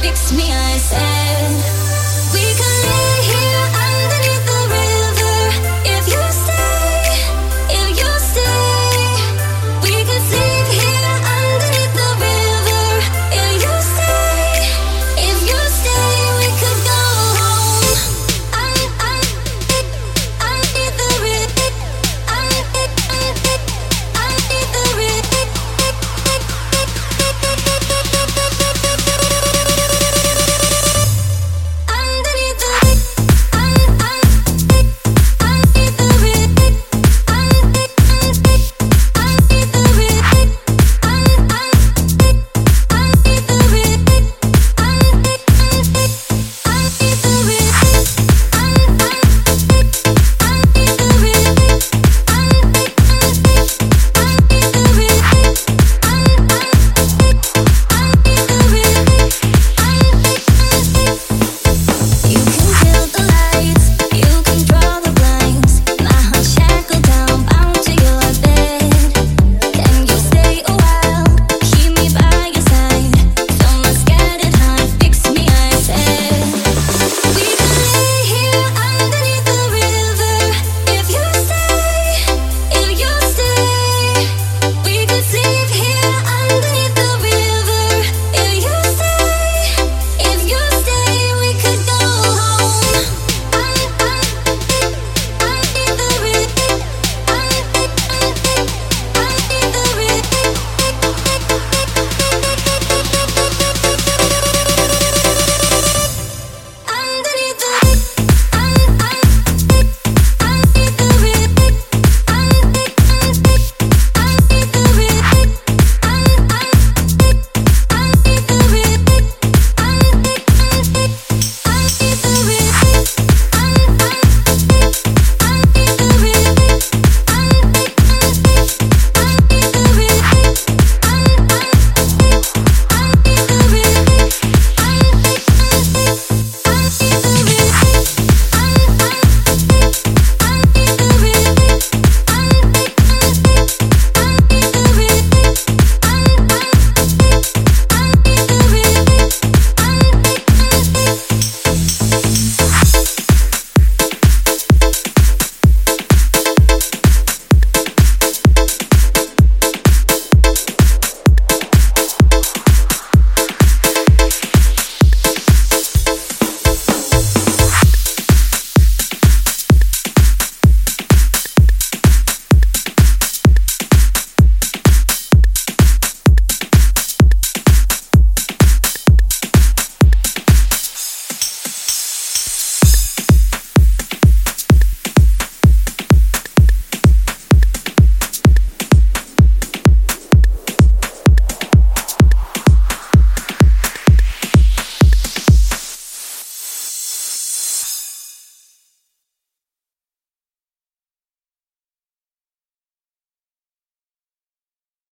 fix me, I said.